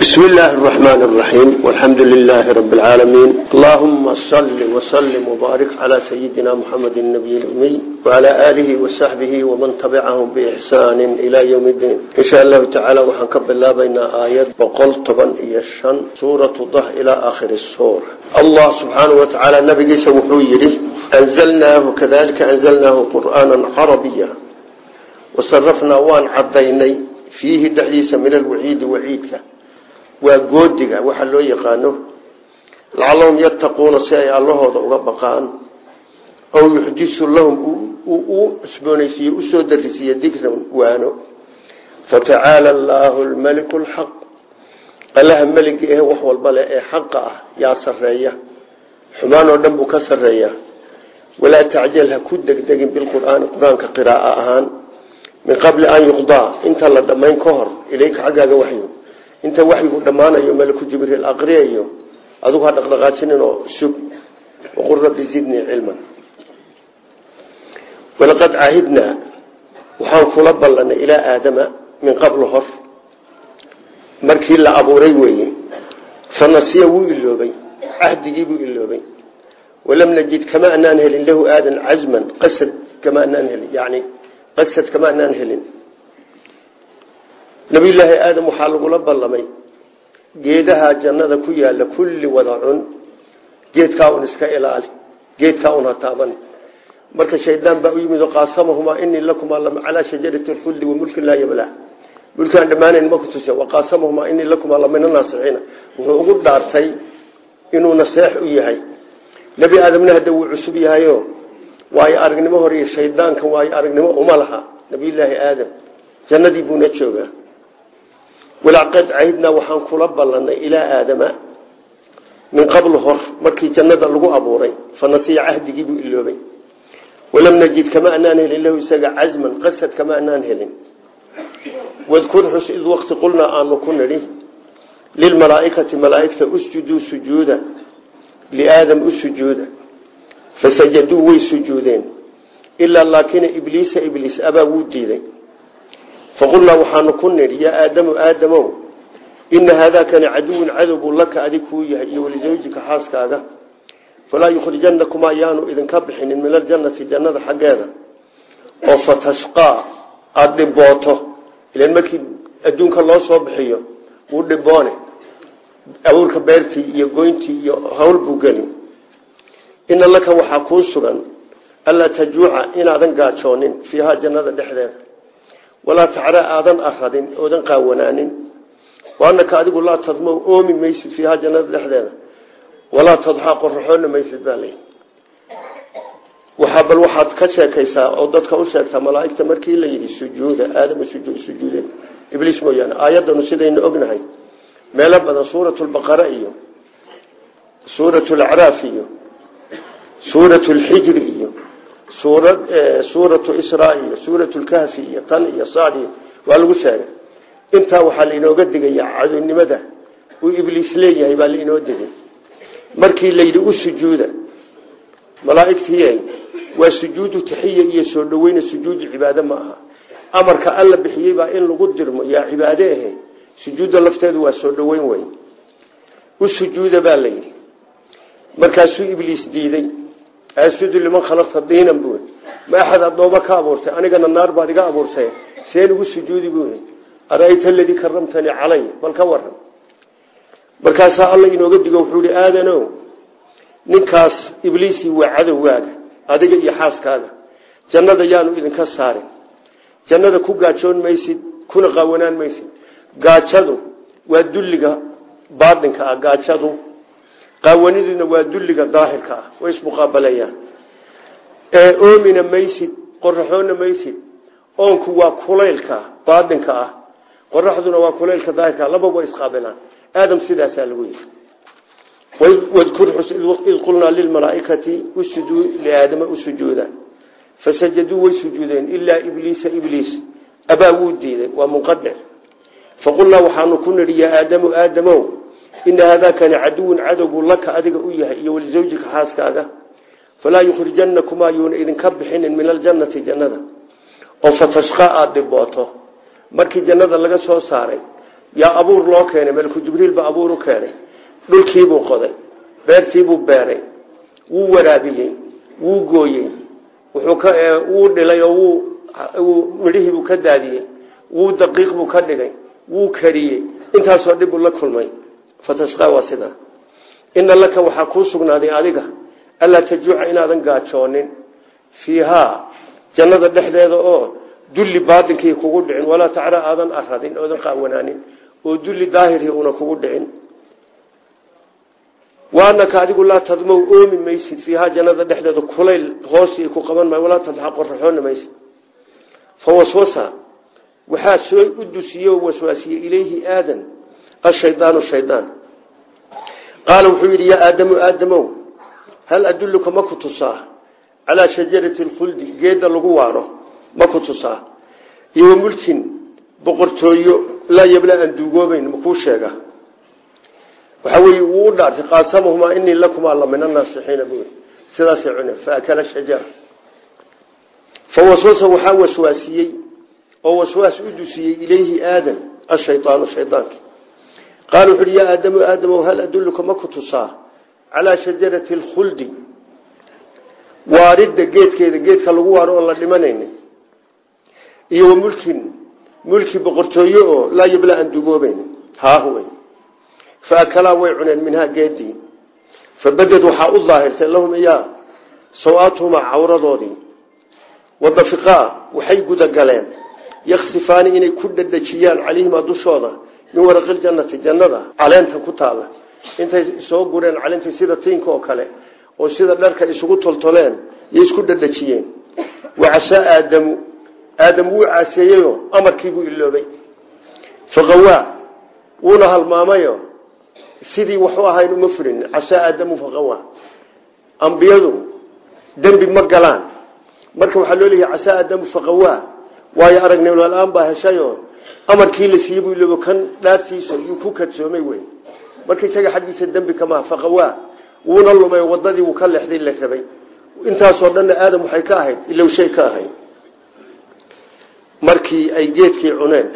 بسم الله الرحمن الرحيم والحمد لله رب العالمين اللهم صل وسلم وبارك على سيدنا محمد النبي الأمي وعلى آله وصحبه ومن تبعهم بإحسان إلى يوم الدين إن شاء الله تعالى وحنكب الله بين آيات وقل طبا إيشان سورة ضح إلى آخر السور الله سبحانه وتعالى نبي سوحو يري أنزلناه كذلك أنزلناه قرآنا عربيا وصرفنا وان عضيني فيه دعيس من الوعيد وعيدك waa goodiga waxa loo yaqaano lacallahum yattaquuna si ay allahooda uga baqaan aw yuxdisu lahum u cusboonaysiiye u soo darisiiye dikran waano. Fatacaala allaahu lmaliku lxaq allaha meligi eh wax walba leh ee xaqa ah yaa sareeya xumaan oo dhan buu ka sareeya walaa tacjal ha ku degdegin bilqur'aani qur'aanka qiraaa ahaan. Min qabli an yuqdaa inta la dhammayn ka hor ilayka xaggaaga waxyu inta waxyigu dhammaanayo malaku jibriil aqriyayo adugu ha dhaqdhaqaajinin sug waqul rabbi zidnii cilman. Walaqad caahidnaa waxaan kula ballanay ilaa aadama min qablu hor. Markii la abuuray weeye fanasiya wuu iloobay cahdigii buu iloobay. Walam najid kama anaan helin lahu aadan cazman qasad kama anaan helin yani qasad kama anaan helin nabiyulaahi aadam waxaa lagula ballamay geedaha jannada ku yaalla kulli wada cun. Geedkaa un iska ilaali geedkaa un ha taaban marka shaydaan baa u yimid qaasamahumaa inii lakumaa calaa shajarati lkhuldi wa mulkin laa yabla mulkaan dhammaanayn ma ku tusa waqaasamahumaa inii lakumaa lamina naasixiina. Wuxuu ugu dhaartay inuu naseex u yahay. Nebi aadamna aragnimo horiyo shaydaankan waayo aragnimo uma laha. Nabiyulaahi aadam jannadii buuna joogaa walaqad cahidnaa waxaan kula ballanay ilaa aadama min qabl hor markii jannada lagu abuuray fanasiya cahdigii buu iloobay walam najid kama anaan helin lahu isaga cazman qasad kama anaan helin. Wadkur xus id waqti qulnaa aanu ku nidhi lilmalaaikati malaaigta usjuduu sujuuda liaadam u sujuuda. Fasajaduu way sujuudeen. Ilaa laakina ibliisa ibliis abaa wuu diiday faqulnaa waxaanu ku nidhi yaa aadamu aadamow ina haadaakani caduwun cadowbuu laka adig kuu yahay iyo walisawjika xaaskaaga falaa yukhrijanakumaa yaanu idinka bixinin min aljannati jannada xaggeeda oo fatashqaa aada dhibooto ilan markii adduunka loo soo bixiyo wuu dhiboone abuurka beertii iyo goyntii iyo hawl buu geli ina laka waxaa kuu sugan allaa tajuuca inaadan gaajoonin fiihaa jannada dhexdeeda walaa tacra aadan aradin oodan qaawanaanin waanaka adigu laa tadmow oomi maysid fiihaa jannada dhexdeeda. Walaa tadxaa qoraxoona maysid baa lay waxaa bal waxaad ka sheekaysaa oo dadka u sheegtaa malaaigta markii la yidhi sujuuda aadama sujuudeen. Ibliis mooyaane aayadanu sidaynu ognahay. Meelo badan suurat lbaqara iyo suurat lacraaf iyo suurat lxijri iyo suuratu isra iyo suurat lkahfi iyo tan iyo sad waa lagu sheegay. Intaa waxaa lainooga digaya cadownimada uu ibliis leeyahay baa lainoo digay. Markii layidhi u sujuuda. Malaaigtii waa sujuudu taxiya iyo soo dhaweyna sujuudu cibaade ma aha. Amarka alla bixiyey baa in lagu dirmo yaa cibaade ahe. Sujuudda lafteedu waa soo dhaweyn wey u sujuuda baa layidhi. Markaasuu ibliis diiday asjudu liman khalaqta diinan buu ma axad addooma ka abuurtay? Anigana naar baad iga abuurtay. Seen ugu sujuudi buu arayta aladii karamtanii calay? Bal ka waran markaasaa alla inooga digo wuxuu ihi aadanow ninkaas ibliisii waa cadowgaaga adiga iyo xaaskaaga. Jannada yaanu idinka saarin. Jannada ku gaajoon maysid kuna qaawanaan maysid. Gaajadu waa dulliga baatinka ah qaawaniduna waa dulliga daahirka ah way ismuqaabalayaan. Ee oomina maysid qoraxoona maysid oonku waa kulaylka baatinka ah. Qoraxduna waa kulaylka daahirka lababa way isqaabilaan aadam sidaasaa lagu yiri id qulnaa lilmalaaikati usjuduu liaadama usujuuda fasajaduu way sujuudeen ilaa ibliisa ibliis. Abaa wuu diiday waa faqulnaa waxaanu ku nidhi yaa aadamu ina haadaakani caduwun cadowbuu laka adiga u yahay iyo walisawjika xaaskaaga falaa yukhrijanakumaa yuuna idinka bixinin min aljannati jannada oo fatashqaa aada dhibooto markii jannada laga soo saaray yaa abuur loo keenay malku jibriil baa abuur u keenay dhulkiibuu qoday beertiibuu beeray wuu waraabiyey wuu gooyey wuu dhilay oo midhihiibuu ka daadiyey wuu daqiiq buu ka dhigay wuu kariyey intaasoo dhib la kulmay fatashqaa waa sidaa ina laka waxaa kuu sugnaaday adiga allaa tajuuca inaadan gaajoonin. Fiihaa jannada dhexdeeda oo dulli baatinkii kugu dhicin walaa tacra aadan aradin oodan qaawanaanin oo dulli daahirkii una kugu dhicin. Waanaka adigu laa tadmow oomi maysid fiihaa jannada dhexdeeda kulayl hoosii ku qaban maayo walaa tadxa qoraxoona maysid. Fa waswasa waxaa soo u dusiye oo waswaasiyey ilayhi aadan ashaydaanu shaydaan qaala wuxuu yidhi yaa aadamu aadamow hal adulluka ma ku tusaa calaa shajarati alkhuldi geedda lagu waaro ma ku tusaa iyo wa mulkin boqortooyo laa yabla aan duugoobayn makuu sheega waxaa weeye wuu u dhaartay qaasamahumaa inii lakumaa la min annaasixiina buuri sidaasay cuneen faakala shajara fa waswasa waxaa waswaasiyey oo waswaas u dusiyey ilayhi aadan ashaydaanu shaydaanki qaala wuxu uhi yaa aadamu aadamow hal adulluka ma ku tusaa calaa shajarati alkhuldi waaridda geedkeeda geedka lagu waaro oon la dhimanaynin iyo wa mulkin mulki boqortooye oo laa yabla aan dugoobayn haahuwey fa akalaa way cuneen minhaa geedii fabaded waxaa u daahirtay lahum iyaa saw-aatuhumaa cawradoodii wadafiqaa waxay gudagaleen yaksifaani inay ku dhadhajiyaan calayhimaa dushooda min waraqiljannati jannada caleenta ku taala. Intay soo gureen caleenta sida tiinka oo kale oo sida dharka isugu toltoleen iyo isku dhadhajiyeen. Wacasaa aadamu aadam wuu caaseeyeyo amarkiibuu iloobay faqawaa wuuna halmaamayo sidii waxu ahayn uma fulin. Casaa aadamu faqawaa ambiyadu dembi ma galaan. Marka waxaa loo leeyahay casaa aadamu faqawaa waayo aragnimla-aan baa heshayo amarkii la siiyey buu iloobo kan dhaartiisa yuu ku kadsoomay wey marka isaga xaggiisa dembi kamaha faqawaa wuuna lumay wadadii wuu ka leexday la rabay. Intaasoo dhanna aadam waxay ka ahayd ilow shay ka ahayd. Markii ay geedkii cuneen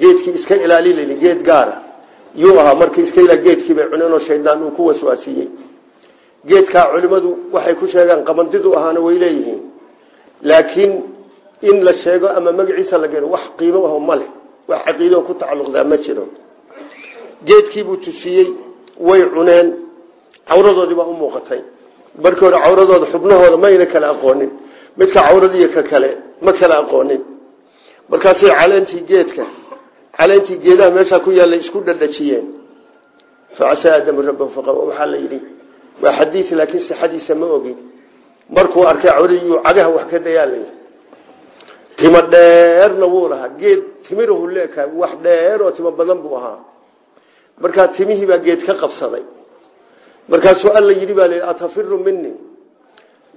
geedkii iska ilaaliln geed gaara yuu ahaa markii iska ila geedkii bay cuneen oo shaydaan uu ku waswaasiyey. Geedkaa culimadu waxay ku sheegaan qabandidu ahaana way leeyihiin laakiin in la sheego ama magaciisa la gelo wax qiimo aho male wax caqiido ku tacalluqdaa ma jiro. Geedkiibuu tusiyey way cuneen cawradoodii baa u muuqatay. Markii hore cawradooda xubnahooda mayna kala aqoonin. Midka cawradiiyo ka kale ma kala aqoonin. Markaasay caleentii geedka. Caleentii geedaha meeshaa ku yaallay isku dhadhajiyeen. Facasaa aadamu rabbahu faqawa waxaa la yidhi waa xadiid laakiin sixadiisa ma ogin markuu arkay cawradiyuu cagaha wax ka dayaa la yidhi timo dheerna wuu lahaa. Geed timirahu leekahay wax dheer oo timo badan buu ahaa. Markaa timihii baa geed ka qabsaday. Markaasuu alla yidhi baa la atafiru mini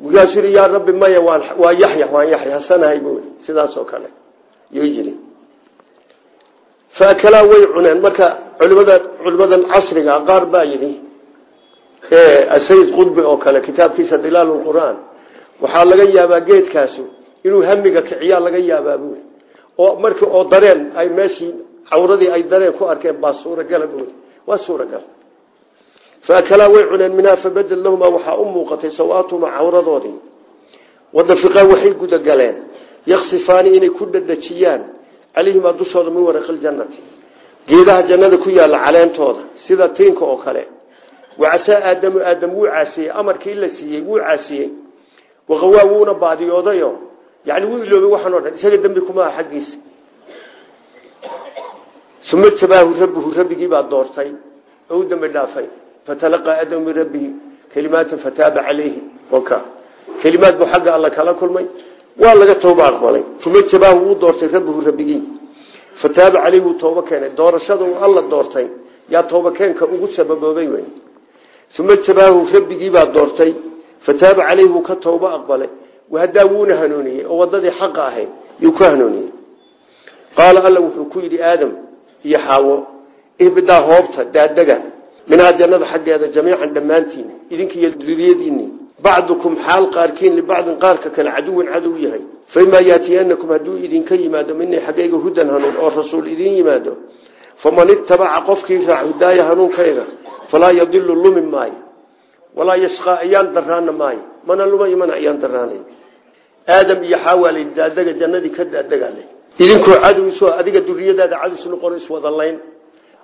markaasuu yidhi yaa rabbi maya waa yaxya waan yaxya hasanahay buu sidaas oo kale yuu yidhi. Faakalaa way cuneen. Marka culimada culimadan casriga qaar baa yidhi sayid qudbi oo kale kitaabkiisa dilaal qur'aan waxaa laga yaabaa geedkaasu inuu hamiga kiciyaa laga yaabaa buui oo markii oo dareen ay meeshii cawradii ay dareen ku arkeen baa suuragala buui waa suuragal. Faakalaa way cuneen minhaa fabadel lahumaa waxaa u muuqatay sawaatuhumaa cawradoodii. Wadafiqaa waxay gudagaleen. Yaksifaani inay ku dhadhajiyaan. Calayhimaa dushooda min waraqaljannati geedaha jannada ku yaalla caleentooda sida tiinka oo kale. Wacasaa aadamu aadam wuu caasiyey. Amarkii la siiyey wuu caasiyey. Waqawaa wuuna baadiyoodayo yani wuu iloobay waxaan o dhan isaga dembi kumaa xaggiisa uma tabaahu rabbuhu rabbigii baa doortay oo u dambi dhaafay fatalaqaa aadamu min rabbihi kelimaatan fataaba calayhi ka kelimaad buu xagga alla kala kulmay waa laga tooba aqbalay uma tabaahu wuu doortay rabbuhu rabbigii fataaba caleyhi wuu tooba keenay doorashada uu alla doortay yaa tooba keenka ugu sababoobay wey uma tabaahu rabbigii baa doortay fataaba caleyhi wuu ka tooba aqbalay wahadaa wuuna hanuuniyey oo wadadii xaqa ahayd yuu ku hanuuniyey. Qaala alla wuxuu ku yidhi aadam iyo xaawo ihbidaa hoobta daadega minhaa jannada xaggeeda jamiican dhammaantiin idinkiiyo duriyadiinni. Bacdukum xaal qaarkiin libacdin qaarka kale caduwan cadow yahay. Faimaa yaatiyanakum hadduu idinka yimaado minii xaggayga hudan hanuun oo rasuul idin yimaado. Faman itabaca qofkii raac hudaaya hanuunkayga falaa yadilu lumi maayo walaa yashqaa ayaan daraana maayo. Mana lumay mana ayaan daraanay aadam iyo xaawaalay daadega jannadii ka daadegale idinkoo cadowis adiga duriyadaada cadows noqon iswada layn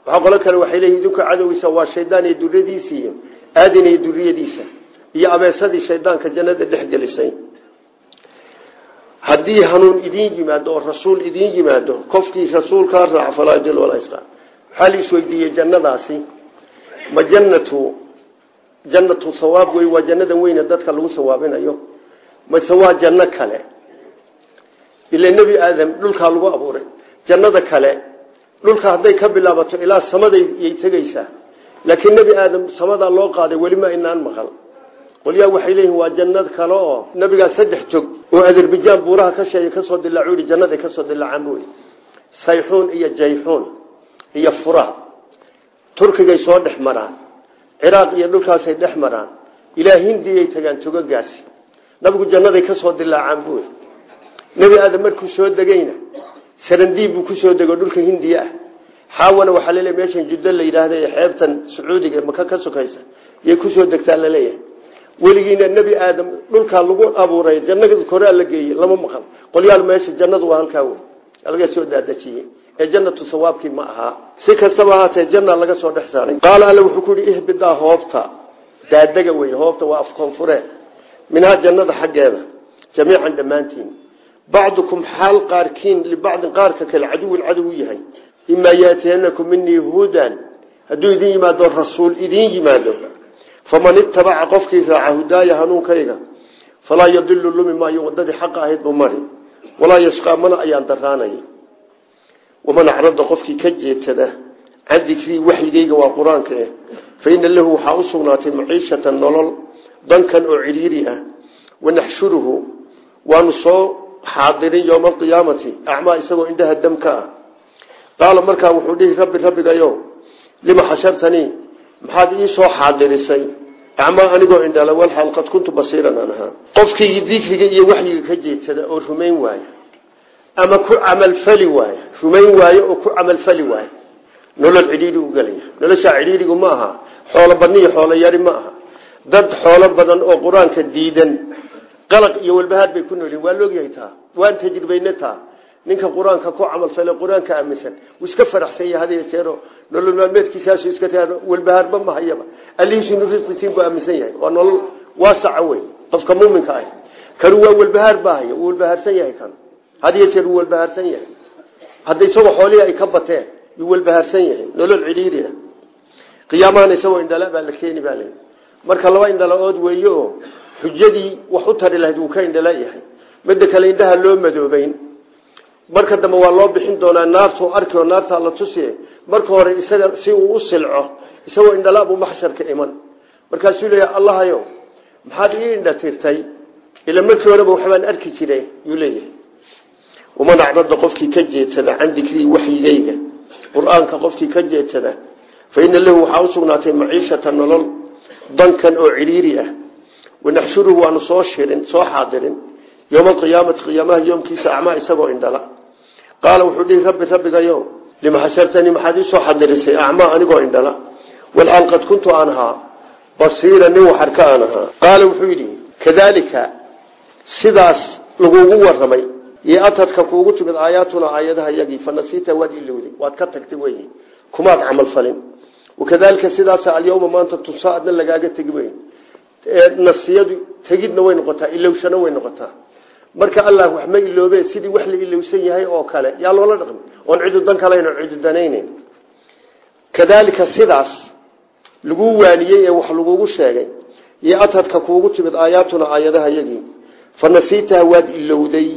waxaa qolo kale waxay leeyihiin idinkoo cadowisa waa shaydaan iyo duriyadiisa iyo aadan iyo duriyadiisa iyo abeesadii shaydaanka jannada dhex gelisay. Haddii hanuun idiin yimaado oo rasuul idiin yimaado qofkii rasuulkaa raaca falaa yadil walaa yashqaa waxaa la isweydiiyey jannadaasi? Ma jannatu jannatu sawaab wey waa jannadan weyne dadka lagu sawaabinayo. Mase waa janno kale? Ila nebi aadam dhulkaa lagu abuuray. Jannada kale dhulka hadday ka bilaabato ilaa samaday yay tegeysaa laakiin nebi aadam samadaa loo qaaday welima inaan maqal. Qolyaa waxay leeyihiin waa jannad kale oo nabigaa saddex tog oo azerbajaan buuraha ka sheegay ka soo dilaacu yidhi jannaday ka soo dilaacaan buy sayxuun iyo jayxuun iyo furaad. Turkigay soo dhex maraan ciraaq iyo dhulkaasay dhex maraan. Ilaa hindiyay tagaan togogaasi nabigu jannaday ka soo dilaacaan buy nebi aadam markuu soo degayna sarandiib buu ku soo dego dhulka hindiya ah. Xaawana waxaa laleeyahy meeshan juddo la yidhaahda ee xeebtan sacuudiga maka ka sokaysa yay ku soo degtaa la leeyahay weligiina nebi aadam dhulkaa lagu abuuray jannada koraa la geeyey lama maqan. Qolyaal meesha jannadu waa halkaa wey laga soo daadejiyey ee jannatu sawaabkii ma ahaa si kastaba ahaatee janna laga soo dhex saaray. Qaala alle wuxuu ku yihi ihbidaa hoobta. Daadega wey hoobta waa afkoonfuree minhaa jannada xaggeeda jamiican dhammaantiin. Bacdukum xaal qaarkiin libacdin qaarka kale caduwin cadow yahay. Imaa yaatiyanakum minii hudan hadduu idin yimaado rasuul idin yimaado. Faman itabaca qofkii raaca hudaaya hanuunkayga falaa yadilu lumi maayo wadadii xaqa ahayd buu mari walaa yashqaa mana ayaan daraanay waman acrada qofkii ka jeedsada can dikrii waxyigayga waa qur'aanka eh faina lahu waxaa u sugnaatay maciishatan nolol dankan oo cidhiiri ah wanaxshuruhu waanu soo xaadirin yowma alqiyaamati acmaa isagoo indhaha damka ah qaala markaa wuxuu dhihi rabbi rabbigayo lima xashartanii maxaad ii soo xaadirisay acmaa anigoo indhala walxaal qad kuntu basiiran aan ahaa qofkii dikriga iyo waxyiga ka jeedsada oo rumayn waaya ama ku camalfali waaya rumayn waayo oo ku camalfali waaya nolol cidhiidhi u gelaya noloshaa cidhiidhigu ma aha. Xoolo badniyo xoolo yari ma dad xoolo badan oo qur'aanka diidan qalaq iyo walbahaar bay ku noolyihin waa laogyahay taa? Waan tajribayna ninka qur'aanka ku camalfale qur'aanka aaminsan iska faraxsan yahay hadiyo jeero nolol maalmeedkiisaasu iska taa walbahaarba ma hayaba allihiisinu risqisiin buu aaminsan yahay. Waa nolol waasaca wey qofka muminka ah. Kanu waa walbahaar baa haya. Wuu walbahaarsan yahay kan hadiyo jeer wuu walbahaarsan yahay. Hadda isagoo xoolihii ay ka bateen yuu walbahaarsan yahay nolol cidhiiri ah. Qiyaamahana isagoo indhala baa la keeni baa leyi marka laba indhala ood weeye oo xujadii wax u tari lahayd wuu ka indhala yahay. Midda kale indhaha loo madoobeyn marka dambe waa loo bixin doonaa naartu arki oo naartaa la tusiye marka hore isaga si uu u silco isagoo indhalabuu maxsharka iman. Markaasuu leeyahay allahayow maxaad ii indha tirtay? Ila markii horeba waxbaan arki jiray yuu leeyahay waman acrada qofkii ka jeedsada can dikrii waxyigayga qur'aanka qofkii ka jeedsada fa ina lahu waxaa usugnaatay maciishata nolol dankan oo cidhiiri ah. Wanaxshuruhu waanu soo shirin soo xaadirin yowma alqiyaamati qiyaamaha yoomkiisa acmaa isagoo indhala. Qaala wuxuu dhihi rabbi rabbigayo lima xashartanii maxaad ii soo xadirisay? Acmaa anigoo indhala. Walxaal qad kuntu aan ahaa basiira nin waxarka aan ahaa. Qaala wuxuu yidhi kadaalika sidaas lagugu waramay iyo atadka kuugu timid aayaatuna aayadaha yagii fanasiita waad ilowday waad ka tagtay wey kumaad camal falin. Wakadaalika sidaasa alyawma maanta adna lagaaga tegi wey nasiyadu tegidna way noqotaa ilowshana way noqotaa. Marka allah wax ma iloobe sidii wax la ilowsan yahay oo kale yaa loola dhaqmi. Oon cidu dan kalayn oo cidu danayneyn kadaalika sidaas lagu waaniyey ee wax lagugu sheegay iyo atadka kuugu timid aayaatuna aayadaha yagii fanasiitaha waad ilowday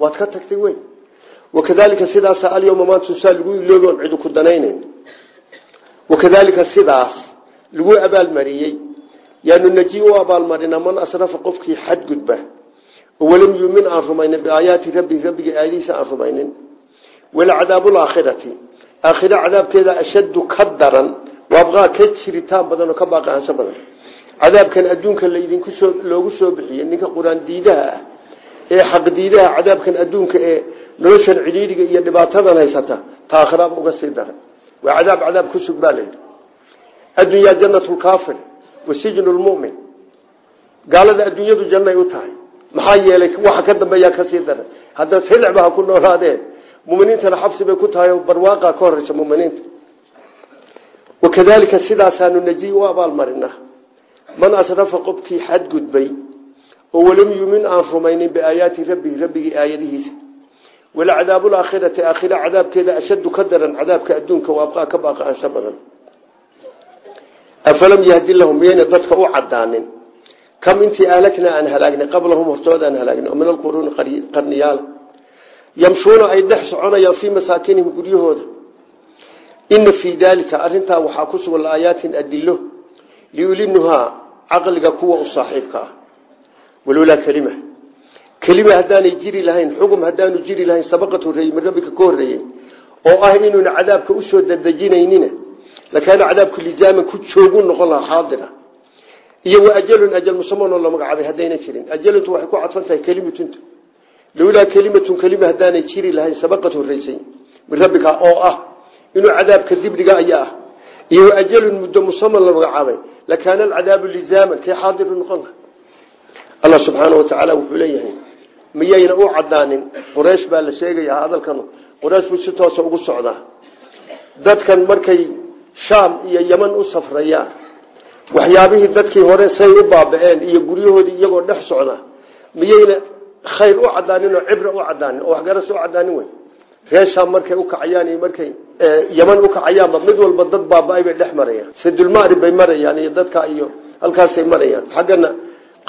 waad ka tagtay wey wakadaalika sidaasa alyawma maanta tusaa lagu iloobe oon ku danayneyn wakadaalika sidaas lagu abaalmariyey. Yaanu naji u abaalmarina man asrafa qofkii xadgudba oo walam yumin aan rumaynin biaayaati rabbi rabbiga aayadihiisa aan rumaynin. Walacadaabu laakhirati aakhira cadaabkeeda ashaddu ka daran waabqaa ka jiritaan badan oo ka baaqaansho badan. Cadaabkan adduunka laydinku soo loogu soo bixiyey ninka qur'aan diidaha ah ee xaq diidaha cadaabkan adduunka ee noloshan cidhiidhiga iyo dhibaatadan haysata ta aakhiraaba uga sii daray. Waa cadaab cadaab ku sug baa layidhi addunyaa jannatu lkaafir wa sijnu adduunyadu jannay u tahay. Maxaa yeelay waxa ka dambeeyaa ka sii daray. Hadda ha ku noolaadee muminiintana xabsi bay ku tahay barwaaqa ka horeysa muminiinta. Wakadalika sidaasaanu najiy abaalmarina man asrafa qofkii xadgudbay oo walam yumin aan rumaynin biaayaati rabbihi rabbigii aayadihiisa walacadaabu laakhirati aakhira cadaabkeeda ashaddu ka daran cadaabka adduunka waabqaa ka baaqaansho badan afalam yahdi lahum miyayna dadka u cadaanin kam intii ahlaknaa aan halaagnay qablahum hortooda aan halaagnay oo min alquruuni qarniyaal yamshuuna ay dhex soconayaan fii masaakinihim guryahooda ina fii daalika arintaa waxaa ku sugan laayaatin adilo liulinuhaa caqliga kuwa u walolaa kelima kelima haddaanay jiri lahayn xugum haddaanu jiri lahayn sabaqat horeeyey min rabbika ka oo ah inuuna cadaabka u soo dadejinaynina lakaana cadaabku lisaaman ku joogu noqon lahaa xaadira iyo wa ajalun ajal musamanoo la magacaabay haddayna jirin. Ajaluntu waxay ku cadfan tahay kelimatunta lowlaa kelimatun kelima haddaanay jiri lahayn sabaqad horreysay min rabbika oo ah inuu cadaabka dibdhiga ayaa ah. Iyo ajalun muddo musaman la magacaabay lakaana alcadaabu lisaaman kay xaadiru noqon laha allah subxaana wa tacaala wuxuu leeyahay miyayna u cadaanin quraysh baa la sheegayaa hadalkan quraysh buu si toosa ugu socdaa dadkan markay shaam iyo yeman u safrayaan waxyaabihii dadkii hore say u baaba-een iyo guryahoodii iyagoo dhex socda miyayna khayr u cadaanin oo cibra u cadaanin oo waxgaras u cadaanin wey reer shaam markay ukacayaan iyo markay yeman ukacayaanba mid walba dad baaba-ay bay dhex marayaan. Sadulmaari bay marayaan dadka iyo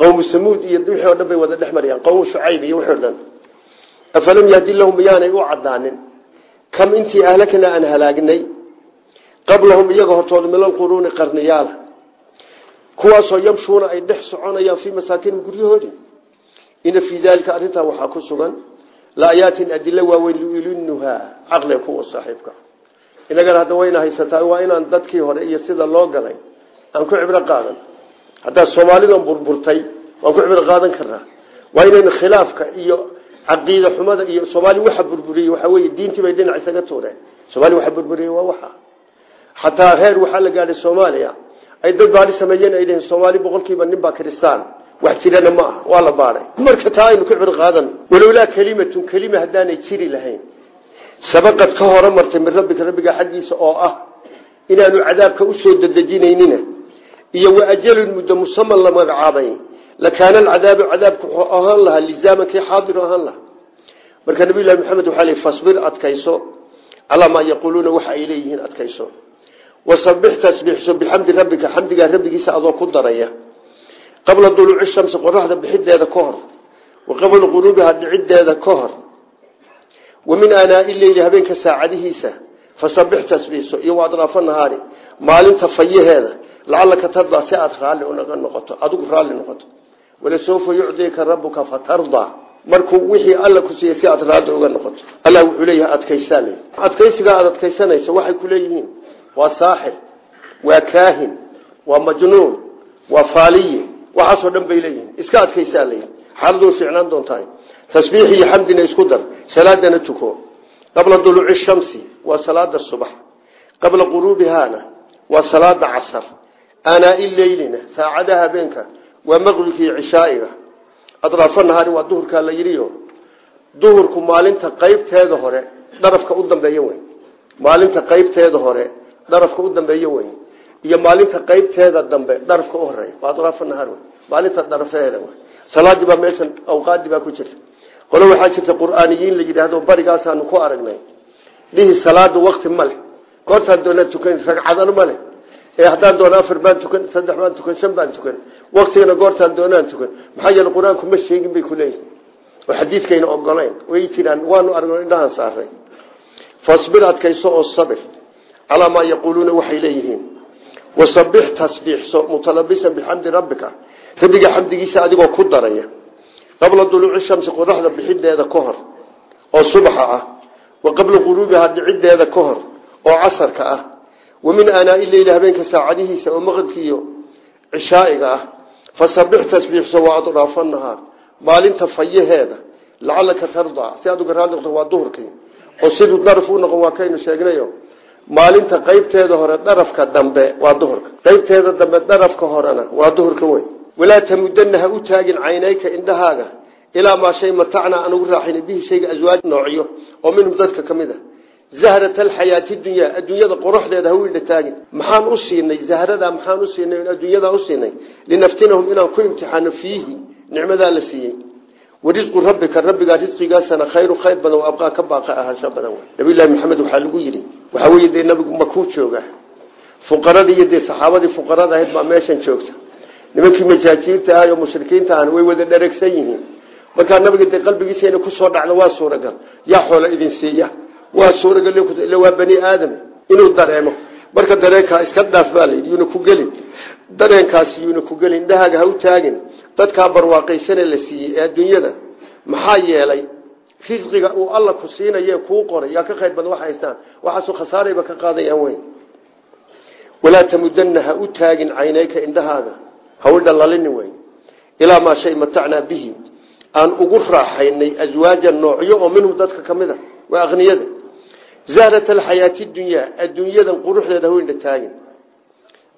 qawmu samuud iyo wixii o dhan bay wada dhex marayaan qawmu shucayb iyo wixii o dhan. afalam yahdi lahum miyaanay u cadaanin kam intii ahlakna aan halaagnay qablahum iyaga hortooda min alquruuni qarniyaala kuwaasoo yamshuuna ay dhex soconayaan fii masaakinim guryahoodii ina fii daalika arrintaa waxaa ku sugan laayaatin adilo waaweyn liulinuhaa caqliga kuwa saaxiibka inagana hadda wayna haysataa waa inaan dadkii hore iyo sida loo galay aan ku cibro qaadan waan ku cibro qaadan karnaa waa inaynu khilaafka iyo caqiida xumada iyo soomaali waxa burburiyey waxaa wey diintii bay dhinac isaga tuureen soomaali waxa burburiyey waa waxa. Xataa heer waxaa la gaadhay soomaaliya. Ay dad baadi sameeyeen ay dhaheen soomaali boqolkiiba nin kristaan wax jirana ma waa la baaday marka taa aynu ka cibro qaadan walowlaa kelimatun kelima haddaanay jiri lahayn. Sabaqad ka hore martay min rabbika rabbiga xaggiisa oo ah inaanu cadaabka u soo dadejinaynina iyo wa ajalun muddo musaman la magacaabay lakaana alcadaabu cadaabku wuxuu ahaan lahaa lisaaman kii xaadiru ahaan lahaa marka nabiy llahi maxamed waxaa lii fasbir adkayso calaa maa yaquuluuna waxa ay leeyihiin adkayso wasabix tasbiixso bixamdi rabbika xamdigaa rabbigiisa adoo ku daraya qabla duluuci shamsi qoraxda bixideeda ka hor wa qabla quruubiha dhiciddeeda ka hor wa min aanaa'i leyli habeenka saacadihiisa fasabix tasbiixso iyo waadraafa nahaari maalinta fayaheeda lacalaka tardaa si aad raalli unaga noqoto raalli noqoto walasawfa yucdika rabuka fatardaa markuu wixii alla ku siiyey si aad raalli uga noqoto. Allah wuxuu leeyahay adkaysaa le adkaysigaa aad adkaysanayso waxay ku leeyihiin. Waa saaxir waa kaahin waa majnuun waa faaliye waxaasoo dhan bay leeyihiin. Iska adkaysaa leeyihi xaaladuu fiicnaan doontahay. Tasbiix iyo xamdina isku dar. Salaadana tuko. Qabla duluuci shamsi waa salaada subax. Qabla quruubihaana waa salaada casar. Aanaa-i leylina saacadaha habeenka waa maqribkii cishaa'iga. Adraafo nahaari waa duhurkaa la yidhiyo duhurku maalinta qaybteeda hore dharafka u dambeeya wey maalinta qaybteeda hore dharafka u dambeeya wey iyo maalinta qaybteeda dambe dharafka u horreeya waa adraafo nahaar maalinta dharafeeda wey salaadii meeshan awqaadii ku jirta. Qolo waxaa jirta qur'aaniyiin la yidhaahdo barigaasaanu ku aragnay. Dhihi salaada wakti male goortaan doonaa tukan ragcadana male ee haddaan doona afar baan tukan saddex baan tukan shan baan tukan waktigana goortaan doonaan tukan. Maxaa yeele qur'aanku ma sheegin bay ku leeyihiin oo xadiidkayna ogolayn. Way jiraan waanu aragno indhahaan saaray. Fasbir adkayso oo sabir. Calaa maa yaquuluuna waxay leeyihiin. Wasabix tasbiixso mutalabisan bixamdi rabbika. Rabbiga xamdigiisa adigoo ku daraya. Qabla duluuci shamsi qoraxda bixideeda ka hor oo subaxa ah. Wa qabla quruubiha dhiciddeeda ka hor oo casarka ah wa min aanaa'i leyli habeenka saacadihiisa oo maqribkiiyo cishaa'iga ah fasabix tasbiixso waa adraafa nahaar maalinta fayaheeda lacalaka tardaa si aad uga raali noqdo waa duhurkii oo siduu daraf u noqon waa kaynu sheegnayo maalinta qaybteeda hore darafka dambe waa duhurka qaybteeda dambe darafka horena waa duhurka wey walaa tamudana ha u taagin caynayka indhahaaga ilaa maa shay matacnaa aan ugu raaxayna bihi shayga aswaaj noocyo oo minhum dadka ka mid a zahrat alxayaati dunyaa adduunyada quruxdeeda ha u indha taagin maxaan u siinay zahradaa maxaan u siinay adduunyadaa u siinay linaftinahum inaan ku imtixaano fiihi nicmadaa la siiyey warisqu rabbika rabbigaa risqigaasana khayru khayr badan abqaa ka baaqa ahaasho badan nabiylahi maxamed waxaa lagu yidhi waxaa wey dee nabigu makuu jooga fuqaradii iyo dee saxaabadii fuqarada ahayd baa meeshan joogta nimankii majaajiirta ah oo mushrikiinta ahna way wada dhareegsan yihiin markaa nabiga dee qalbigiisa inay ku soo dhacdo waa suuragal waa suuragal ila waa bani aadam inuu dareemo. Marka dareenkaa iska dhaaf yuuna ku gelin. Dareenkaasi yuuna ku gelin indhahaaga ha u taagin. Dadkaa barwaaqaysane la siiyey ee adduunyada. Maxaa yeelay risqiga uu alla ku siinaye kuu qoray yaa ka khayr badan wax haystaan. Waxaasoo khasaarayba ka qaadayaan weyn. Walaa tamudana ha u taagin caynayka indhahaaga. Ha u dhalalini weyn. Ilaa maa shay matacnaa bihi. Aan ugu raaxaynay aswaaja noocyo oo minhum dadka ka waa akniyada zahrat alxayaati dunyaa adduunyadan quruxdeeda ha u indha taagin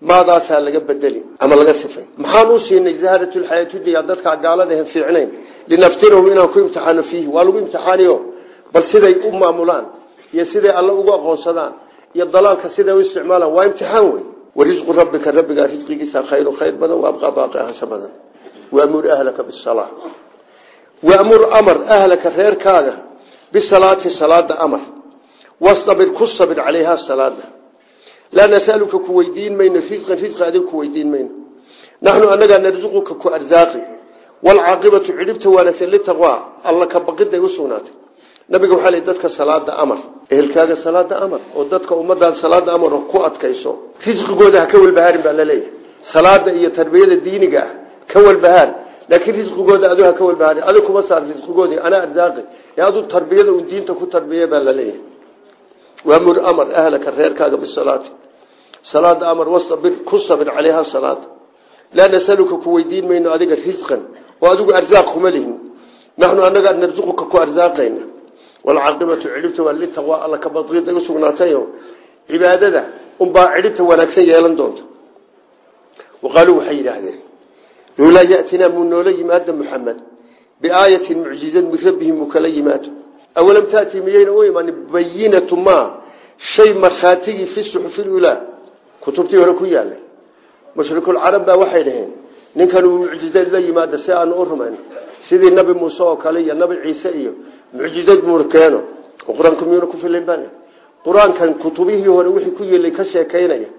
maadaasaa laga bedeli ama laga sifay maxaan u siinay zahratulxayaatudunya dadkaa gaaladahan fiicnayn linaftinahum inaan ku imtixaano fiihi waa lagu imtixaaniyo bal siday u maamulaan iyo siday alle ugu aqoonsadaan iyo dalaalka siday u isticmaalaan waa imtixaan wey warisqu rabbika rabbigaa risqigiisa khayru khayr badan waa abqaa baaqi ahasho badan waamur ahlaka bisalaa waamur amar ahlaka reerkaaga bisalaati wastabir ku sabir calayhaa salaada. Laa nasaluka ku weydiin mayno risqan risqi adig ku weydiin mayno. Naxnu anagaa narsuquka ku arsaaqi waalcaaqibatu cidhibta wanaagsan litaqwaa alla ka baqiday u sugnaatay. Nabiga waxaa lii dadka salaada amar. Ehelkaaga salaada amar. Oo dadka ummadaan salaada amar ku adkayso. Risqigooda ha ka walbahaarin baa la leeyahay salaada iyo tarbiyada diiniga ah ka walbahaar laakiin risqigooda adu ha ka walbahaarin adig kuma saar risqigoodii anaa waamur amar ahlaka reerkaaga bisalaati salaada amar wastabir ku sabir calayha salaada laa nasaluka ku weydiin mayno adiga risqan oo adigu arsaaq kuma lihin naxnu anagaa narsuquka ku arsaaqayna walcaaqibatu cidhibta waa litaqwa alla ka badqiida u sugnaatayo cibaadada unbaa cidhibta wanaagsan yeelan doonta waqaaluu waxay yidhaahdeen lowlaa yatinaa muu noola yimaada muxamed biaayatin mucjizad min rabbihim muu kala yimaado awalam taati miyayna u iman bayinatu ma shay markhaatigii fi suxufi ulaa kutubtii hore ku yaalay mushrikulcarab baa waxay dhaheen ninkan uu mucjizad la yimaada si aanu u rumayno sidii nabi muuse oo kale iyo nabi ciise iyo mucjizad muuna keeno oo qur'aanka miyuuna ku filan baa kutubihii hore wixii ku yeelay ka sheekaynaya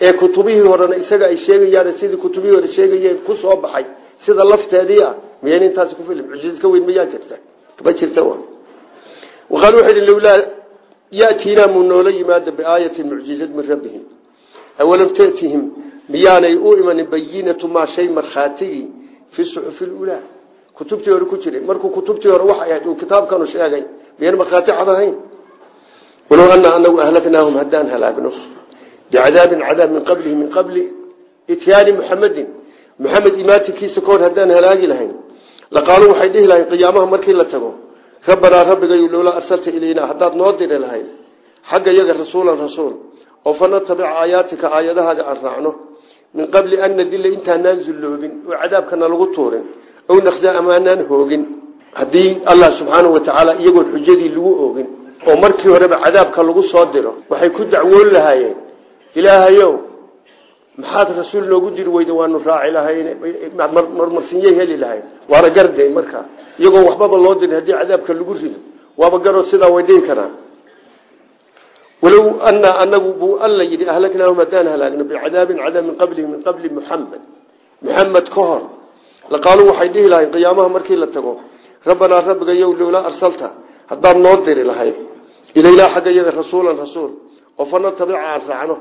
ee kutubihii horena isaga ay sheegayaan sidii kutubihii hore sheegayeen ku soo baxay sida lafteedii ah miyayna intaasi ku filan mucjizad ka weyn mayaa jirta ma jirta waqaalu waxay idhi lowlaa yaatiinaa muu noola yimaada biaayatin mucjizad min rabbihim awalam tatihim miyaanay u imanin bayinatu maa shay markhaatigii fi suxufi lulaa kutubtii hore ku jiray markuu kutubtii hore waxay ahayd uu kitaabkanu sheegay miyaan markhaati cad ahayn walow anaa anagu ahlaknaahum haddaan halaagno bicadaabin cadaab min qablihi min qabli ityaani muxamedin muxamed imaatinkiisa kahor haddaan halaagi lahayn laqaaluu waxay dhihi lahayn rabbanaa rabbigayu lowlaa arsalta ilaynaa haddaad noo diri lahayd xagga yaga rasuulan rasuul oo fanatabic aayaatika aayadahaaga aan raacno. Min qabli an nadilla intaanaan zulloobin oo cadaabkana lagu tuurin ow nakhdaa amaanaan hoogin. Haddii allah subxaanau watacaala iyagoon xujadii lagu oogin oo markii horeba cadaabka lagu soo diro waxay ku dacwoon lahaayeen ilaahayow maxaad rasuul noogu diri weyda waanu raaci lahayn marmarsinyay heli lahayn. Waana garday markaa iyagoon waxbaba loo dirin haddii cadaabka lagu rido. Waaba garoo sidaa way dhihi karaan. Walow anaa anagu buu alla yidhi ahlaknaahum haddaan halaagno bicadaabin cadaab min qablihi min qabli muxamed muxamed ka hor laqaaluu waxay dhihi lahayn qiyaamaha markii la tago rabbanaa rabbiga yow lowlaa arsalta haddaad noo diri lahayd ilaylaa xagga yaga rasuulan rasuul oo fanatabica aan raacno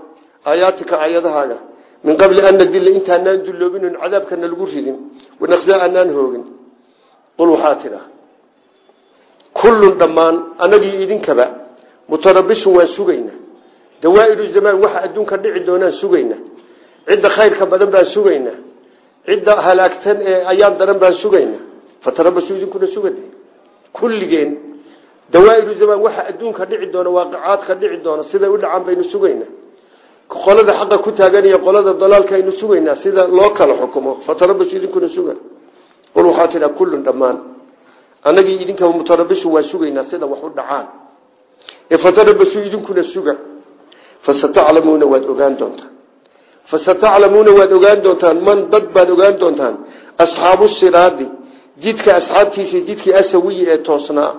aayaatika aayadahaaga min qabli an nadilla intaanaan dulloobinin cadaabkana lagu ridin wanaqsaa anaan hoogin qul waxaa tidha kullun dhammaan anagii idinkaba mutarabishun waan sugayna dawaa'iru zamaan waxa adduunka dhici doonaan sugayna cidda khayrka badan baan sugayna cidda halaagtan ee ayaan daran baan sugayna fatarabasuu idinkuna sugade kulligeen dawaa'iru zamaan waxa adduunka dhici doona waaqicaadka dhici doona siday u dhacaan baynu sugaynaa qolada xaqa ku taagan iyo qolada dalaalka aynu sugaynaa sida loo kala xukumo. Fatarabasu idinkuna suga. Qul waxaa tidha kullun dhammaan. Annagii idinka mutarabisu waa sugaynaa sida wax u dhacaan. Ee fatarabasu idinkuna suga. Fasataclamuuna waad ogaan doontaan. Fasataclamuuna waad ogaan doontaan man dad baad ogaan doontaan? Asxaabu siraadi. Jidka asxaabtiisa jidkii asawiyi ee toosnaa.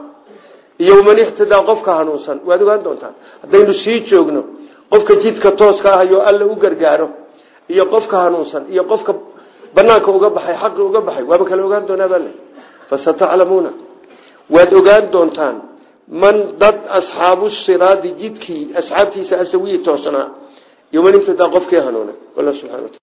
Iyo man ixtidaa qofka hanuunsan waad ogaan doontaan. Haddaynu sii joogno qofka jidka tooska ah iyo alla u gargaaro iyo qofka hanuunsan iyo qofka banaanka uga baxay xaqi uga baxay waaba kala ogaan doonaa baa le waad ogaan doontaan man dad asxaabu siraadi jidkii asxaabtiisa asawiyi toosnaa iyo man ixtidaa qofkii hanuunay wallah subxana wataala